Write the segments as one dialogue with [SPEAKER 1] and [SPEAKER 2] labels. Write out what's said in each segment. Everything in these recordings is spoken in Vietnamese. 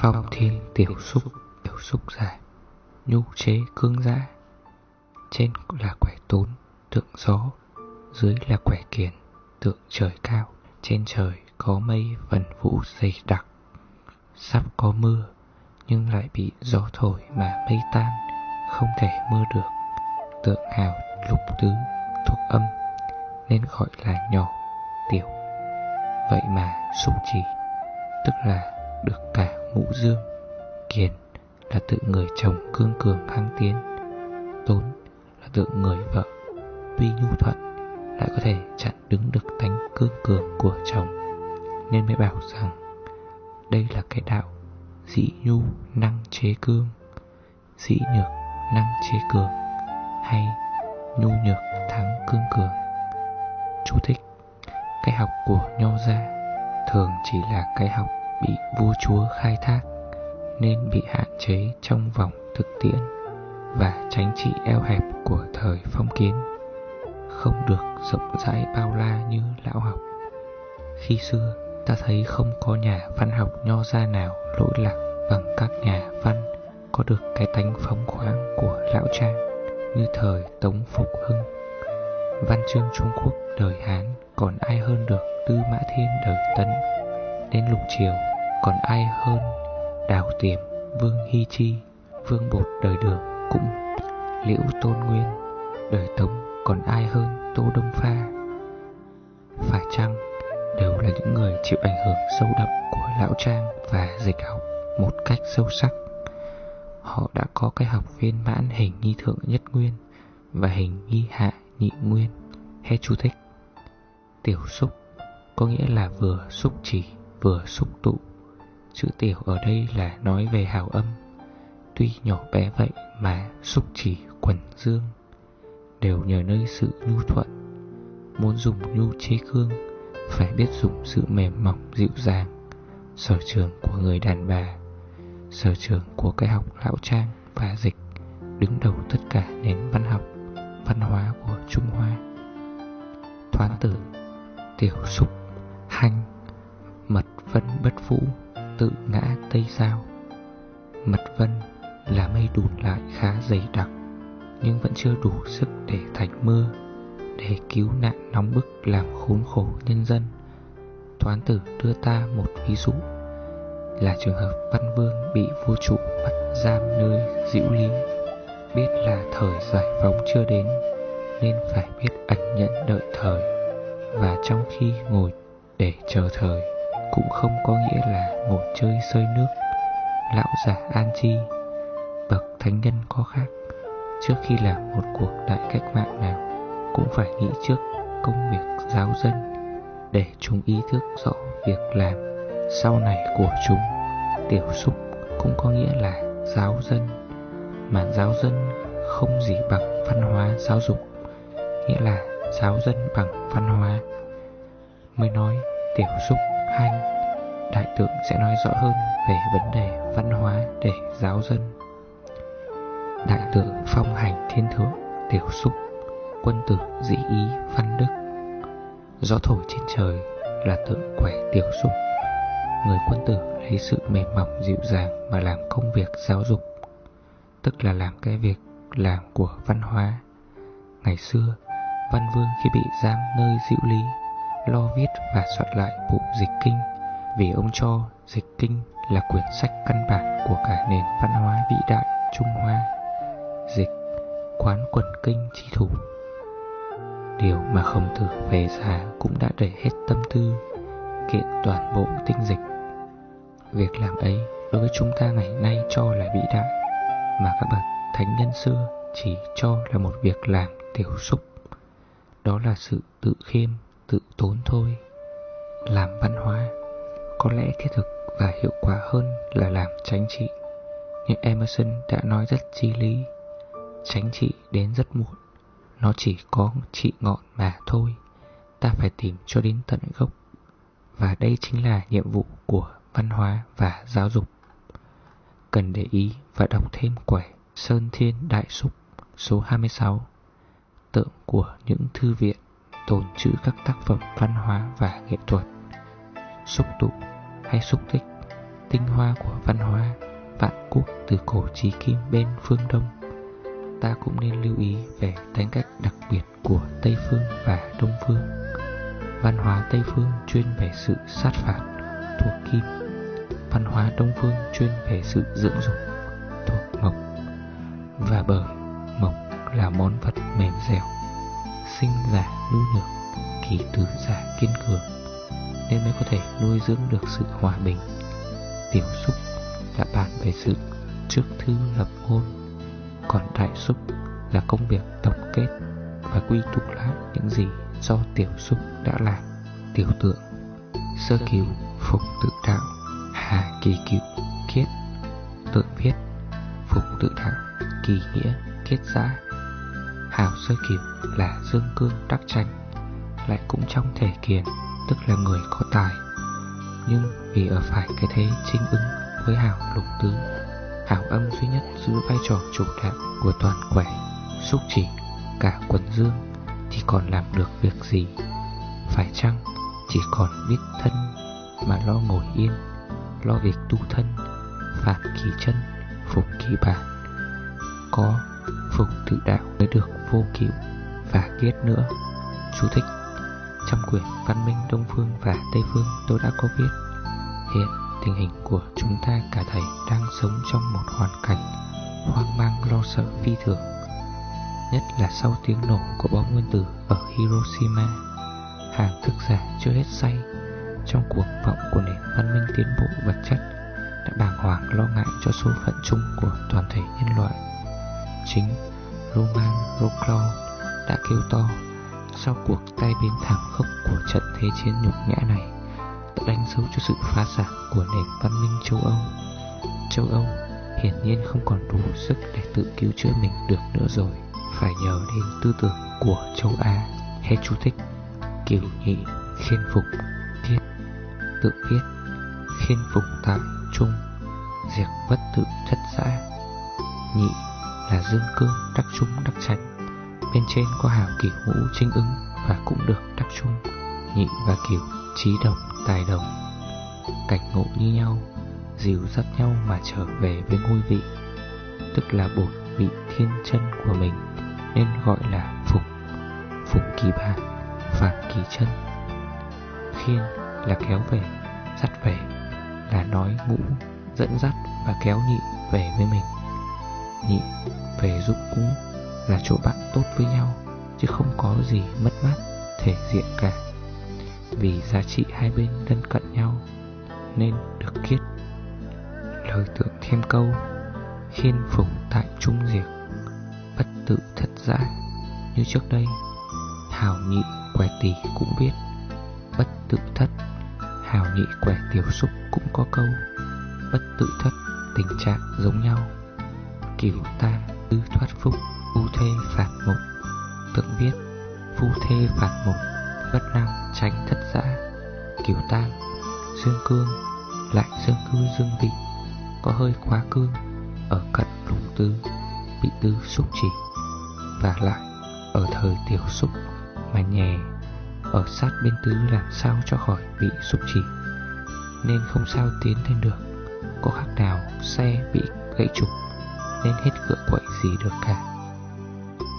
[SPEAKER 1] Phong thiên tiểu xúc Tiểu xúc dài Nhu chế cương dã. Trên là quẻ tốn, Tượng gió, Dưới là quẻ kiền, Tượng trời cao. Trên trời có mây vần vũ dày đặc, Sắp có mưa, Nhưng lại bị gió thổi mà mây tan, Không thể mưa được. Tượng hào lục tứ thuộc âm, Nên gọi là nhỏ, tiểu. Vậy mà xúc chỉ, Tức là được cả ngũ dương, Kiền là tự người chồng cương cường kháng tiến, Tốn là tự người vợ. Tuy nhu thuận, lại có thể chặn đứng được tánh cương cường của chồng. Nên mới bảo rằng, Đây là cái đạo dị nhu năng chế cương, Dị nhược năng chế cường, Hay nhu nhược thắng cương cường. Chú thích, Cái học của nho gia Thường chỉ là cái học bị vua chúa khai thác Nên bị hạn chế trong vòng thực tiễn Và tránh trị eo hẹp của thời phong kiến, Không được rộng rãi bao la như lão học Khi xưa, ta thấy không có nhà văn học nho gia nào lỗi lạc bằng các nhà văn có được cái tánh phóng khoáng của lão trang như thời Tống Phục Hưng. Văn chương Trung Quốc đời Hán còn ai hơn được Tư Mã Thiên đời Tấn. Đến lục triều còn ai hơn Đào Tiềm, Vương Hy Chi, Vương Bột đời Đường cũng Liễu Tôn Nguyên đời Tống còn ai hơn Tô Đông Pha. Phải chăng đều là những người chịu ảnh hưởng sâu đậm của lão trang và dịch học một cách sâu sắc. Họ đã có cái học viên mãn hình nghi thượng nhất nguyên và hình nghi hạ nhị nguyên. Hết chú thích. Tiểu xúc có nghĩa là vừa xúc chỉ vừa xúc tụ. Chữ tiểu ở đây là nói về hào âm. Tuy nhỏ bé vậy mà xúc chỉ quần dương đều nhờ nơi sự nhu thuận. Muốn dùng nhu chế cương, phải biết dùng sự mềm mỏng dịu dàng sở trường của người đàn bà, sở trường của cái học lão trang và dịch, đứng đầu tất cả nền văn học, văn hóa của Trung Hoa Thoán tử, tiểu xúc, hanh mật vân bất vũ, tự ngã tây sao? mật vân là mây đùn lại khá dày đặc, nhưng vẫn chưa đủ sức để thành mưa để cứu nạn nóng bức làm khốn khổ nhân dân. Toán tử đưa ta một ví dụ, là trường hợp Văn Vương bị vua chủ bắt giam nơi diễu Lý. Biết là thời giải phóng chưa đến, nên phải biết ẩn nhận đợi thời, và trong khi ngồi để chờ thời cũng không có nghĩa là ngồi chơi sơi nước. Lão giả An Chi, bậc thánh nhân có khác, trước khi làm một cuộc đại cách mạng nào cũng phải nghĩ trước công việc giáo dân để chúng ý thức rõ việc làm sau này của chúng. Tiểu xúc cũng có nghĩa là giáo dân, mà giáo dân không gì bằng văn hóa giáo dục, nghĩa là giáo dân bằng văn hóa. Mới nói tiểu xúc hanh, đại tượng sẽ nói rõ hơn về vấn đề văn hóa để giáo dân. Đại tượng phong hành thiên thượng, tiểu xúc quân tử dĩ ý văn đức. Gió thổi trên trời là tượng quẻ tiểu xúc Người quân tử lấy sự mềm mỏng dịu dàng mà làm công việc giáo dục Tức là làm cái việc làm của văn hóa. Ngày xưa, Văn Vương khi bị giam nơi diệu lý Lo viết và soạn lại bộ dịch kinh Vì ông cho dịch kinh là quyển sách căn bản của cả nền văn hóa vĩ đại Trung Hoa. Dịch quán quần kinh chi thủ. Điều mà khổng tử về già cũng đã đẩy hết tâm tư Kiện toàn bộ tinh dịch. Việc làm ấy đối với chúng ta ngày nay cho là vĩ đại Mà các bậc thánh nhân xưa chỉ cho là một việc làm tiểu xúc. Đó là sự tự khiêm, tự tốn thôi, Làm văn hóa có lẽ thiết thực và hiệu quả hơn là làm tránh trị. Nhưng Emerson đã nói rất chi lý Tránh trị đến rất muộn, nó chỉ có trị ngọn mà thôi, Ta phải tìm cho đến tận gốc. Và đây chính là nhiệm vụ của văn hóa và giáo dục. Cần để ý và đọc thêm quẻ Sơn Thiên Đại Súc số 26 Tượng của những thư viện tồn trữ các tác phẩm văn hóa và nghệ thuật Xúc tụ hay xúc tích tinh hoa của văn hóa vạn quốc từ cổ chí kim bên phương Đông ta cũng nên lưu ý về tính cách đặc biệt của Tây Phương và Đông Phương. Văn hóa Tây Phương chuyên về sự sát phạt, thuộc kim. Văn hóa Đông Phương chuyên về sự dưỡng dục, thuộc mộc. Và bởi mộc là món vật mềm dẻo, sinh giả nuôi được kỳ tứ giả kiên cường, nên mới có thể nuôi dưỡng được sự hòa bình. Tiểu xúc là bàn về sự trước thư lập ngôn còn đại xúc là công việc tổng kết và quy tụ lại những gì do tiểu xúc đã làm. Tiểu tượng sơ cứu phục tự đạo hà kỳ cựu kiết. Tự viết phục tự đạo kỳ nghĩa kết giã hào sơ cứu là dương cương đắc tranh lại cũng trong thể kiền tức là người có tài. Nhưng vì ở phải cái thế chinh ứng với hào lục tứ hảo âm duy nhất giữ vai trò chủ đạo của toàn quẻ, xúc chỉ cả quần dương thì còn làm được việc gì? Phải chăng chỉ còn biết thân mà lo ngồi yên, lo việc tu thân, phạt kỳ chân, phục kỳ bản, có phục tự đạo mới được vô cựu và kiết nữa. Chú thích, trong quyển văn minh đông phương và tây phương tôi đã có viết hiện tình hình của chúng ta cả thầy đang sống trong một hoàn cảnh hoang mang, lo sợ, phi thường. Nhất là sau tiếng nổ của bom nguyên tử ở Hiroshima, hàng thức giả chưa hết say trong cuộc vọng của nền văn minh tiến bộ vật chất đã bàng hoàng lo ngại cho số phận chung của toàn thể nhân loại. Chính Roman Roclaw đã kêu to sau cuộc tai biến thảm khốc của trận thế chiến nhục nhã này đã đánh dấu cho sự phá sản của nền văn minh châu Âu. Châu Âu hiển nhiên không còn đủ sức để tự cứu chữa mình được nữa rồi, phải nhờ đến tư tưởng của châu Á. Hết chú thích, kiểu nhị, khiên phục, thiết, tự viết, khiên phục tại trung, diệt bất tự thất xã. Nhị là dương cương đắc trung đắc tránh, bên trên có hào kỷ ngũ trinh ứng và cũng được đắc trung, nhị và kiểu trí đồng tài đồng. Cảnh ngộ như nhau Dìu dắt nhau mà trở về với ngôi vị. Tức là bổn vị thiên chân của mình Nên gọi là phục Phục kỳ bản Phạt kỳ chân. Khiên là kéo về Dắt về Là nói ngũ Dẫn dắt và kéo nhị về với mình. Nhị, về giúp cũ Là chỗ bạn tốt với nhau, Chứ không có gì mất mát, Thể diện cả. Vì giá trị hai bên lân cận nhau, nên được kiết. Lời tượng thêm câu, khiên phục tại trung diệt, bất tự thật dã như trước đây hào nhị quẻ tỷ cũng biết, bất tự thất hào nhị quẻ tiểu xúc cũng có câu, bất tự thất tình trạng giống nhau cửu ta tư thoát phúc phu thê phạt mục tượng biết phu thê phạt mục bất năng tránh thất giã. Kiều tam, Dương cương, Lại dương cư dương vị Có hơi quá cương, Ở cận lục tứ Bị tứ xúc chỉ. Và lại, ở thời tiểu xúc, Mà nhè, Ở sát bên tứ làm sao cho khỏi bị xúc chỉ. Nên không sao tiến lên được, Có khác nào xe bị gãy trục. Nên hết cửa quậy gì được cả.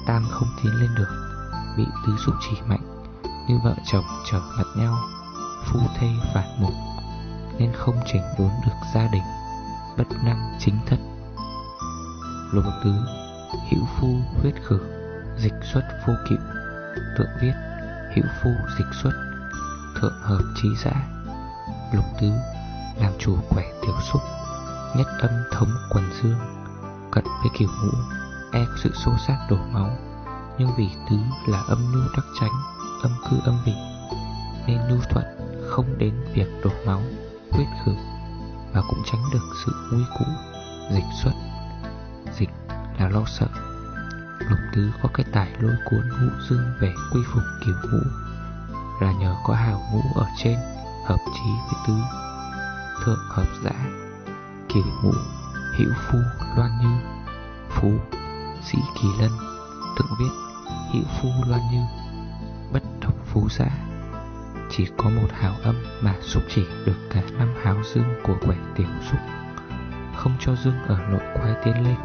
[SPEAKER 1] Tam không tiến lên được, Bị tứ dụ chỉ mạnh, như vợ chồng trở mặt nhau, phu thê phản mục, nên không chỉnh đốn được gia đình, bất năng chính thất lục tứ, hữu phu huyết khử, dịch xuất vô cựu tượng viết, hữu phu dịch xuất, thượng hợp trí giã lục tứ, làm chủ quẻ tiểu xúc, nhất âm thống quần dương cận với kiểu ngũ e có sự xô sát đổ máu. Nhưng vì tứ là âm nhu đắc tránh âm cư âm vị nên nhu thuận không đến việc đổ máu, quyết khử và cũng tránh được sự nguy cũ, dịch xuất. Dịch là lo sợ. Lục tứ có cái tài lôi cuốn ngũ dương về quy phục kiểu ngũ, là nhờ có hào ngũ ở trên, hợp trí với tứ, thượng hợp giã. Kiểu ngũ hữu phu loan như phú sĩ kỳ lân thượng viết hữu phu loan như phú xã chỉ có một hào âm mà xúc chỉ được cả năm hào dương của quẻ tiểu xúc. Không cho dương ở nội quái tiến lên,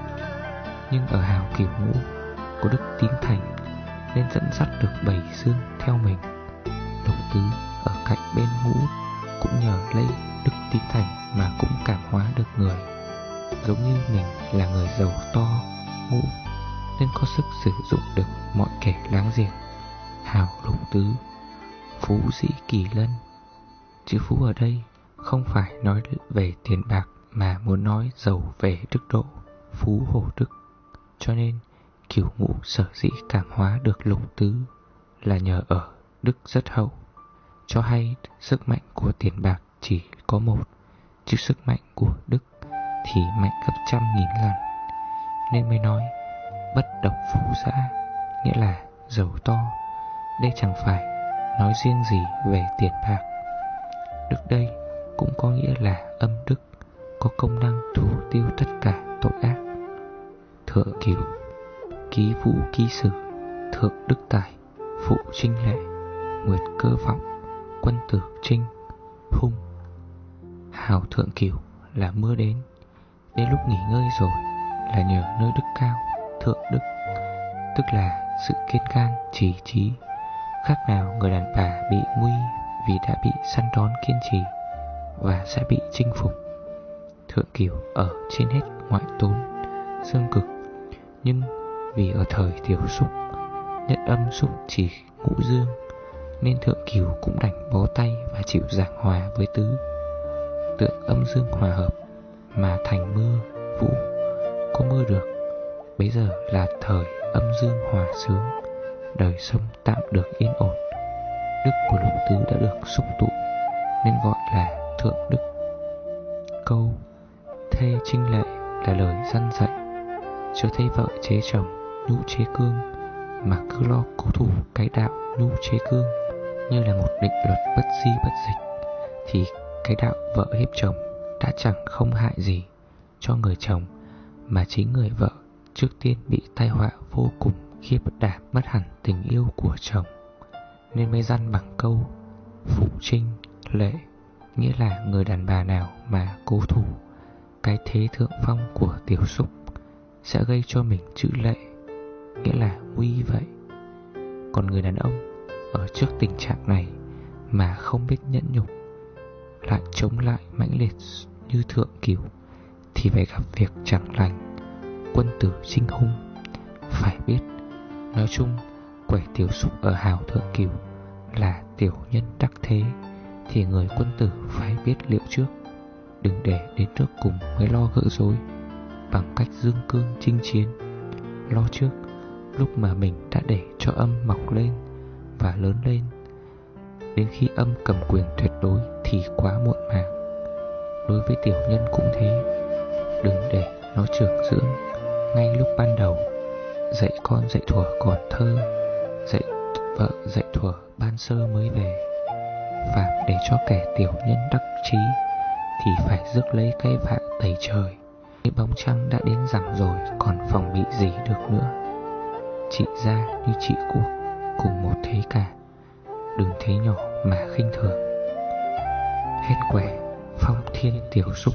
[SPEAKER 1] Nhưng ở hào kiểu ngũ có đức tín thành Nên dẫn dắt được bảy dương theo mình. Đồng tứ ở cạnh bên ngũ Cũng nhờ lấy đức tín thành mà cũng cảm hóa được người. Giống như mình là người giàu to, ngũ Nên có sức sử dụng được mọi kẻ láng giềng. Hào lục tứ Phú sĩ kỳ lân. Chữ phú ở đây không phải nói về tiền bạc Mà muốn nói giàu về đức độ Phú hổ đức. Cho nên kiểu ngũ sở dĩ cảm hóa được lục tứ Là nhờ ở đức rất hậu. Cho hay sức mạnh của tiền bạc chỉ có một Chứ sức mạnh của đức thì mạnh gấp trăm nghìn lần. Nên mới nói, bất độc phú xã Nghĩa là giàu to, Đây chẳng phải nói riêng gì về tiền bạc. Đức đây cũng có nghĩa là âm đức, Có công năng thủ tiêu tất cả tội ác. Thượng cửu Ký vũ ký sử, Thượng đức tài, Phụ trinh lệ, Nguyệt cơ vọng, Quân tử trinh, Hung. Hào thượng cửu là mưa đến. Đến lúc nghỉ ngơi rồi Là nhờ nơi đức cao, Thượng đức, Tức là sự kiên can chỉ trí. Khác nào người đàn bà bị nguy Vì đã bị săn đón kiên trì Và sẽ bị chinh phục. Thượng cửu ở trên hết ngoại tốn Dương cực. Nhưng vì ở thời tiểu xúc, Nhất âm xúc chỉ ngũ dương, Nên thượng cửu cũng đành bó tay Và chịu giảng hòa với tứ. Tượng âm dương hòa hợp mà thành mưa, vũ Có mưa được Bây giờ là thời âm dương hòa sướng. Đời sông tạm được yên ổn. Đức của lục tứ đã được xúc tụ Nên gọi là thượng đức. Câu Thê trinh lệ là lời dân dạy. Chớ thấy vợ chế chồng nhu chế cương Mà cứ lo cố thủ cái đạo nhu chế cương Như là một định luật bất di bất dịch Thì cái đạo vợ hiếp chồng đã chẳng không hại gì cho người chồng Mà chính người vợ trước tiên bị tai họa vô cùng khi bất đảm mất hẳn tình yêu của chồng. Nên mới dăn bằng câu Phụ trinh, lệ Nghĩa là người đàn bà nào mà cố thủ Cái thế thượng phong của tiểu xúc Sẽ gây cho mình chữ lệ Nghĩa là uy vậy. Còn người đàn ông Ở trước tình trạng này Mà không biết nhẫn nhục Lại chống lại mãnh liệt như thượng cửu Thì phải gặp việc chẳng lành. Quân tử sinh hung, Phải biết. Nói chung, Quẻ tiểu súc ở hào thượng cửu Là tiểu nhân đắc thế, Thì người quân tử phải biết liệu trước. Đừng để đến trước cùng mới lo gỡ rối, Bằng cách dương cương chinh chiến. Lo trước, Lúc mà mình đã để cho âm mọc lên Và lớn lên, Đến khi âm cầm quyền tuyệt đối Thì quá muộn màng. Đối với tiểu nhân cũng thế. Đừng để nó trưởng dưỡng. Ngay lúc ban đầu, Dạy con dạy thuở còn thơ, Dạy vợ dạy thuở ban sơ mới về. Và để cho kẻ tiểu nhân đắc trí Thì phải rước lấy cây vạ tẩy trời. Cái bóng trăng đã đến rằm rồi, Còn phòng bị gì được nữa? Chị ra như chị cuộc Cùng một thế cả. Đừng thế nhỏ mà khinh thường. Hết quẻ. Phong thiên tiểu xúc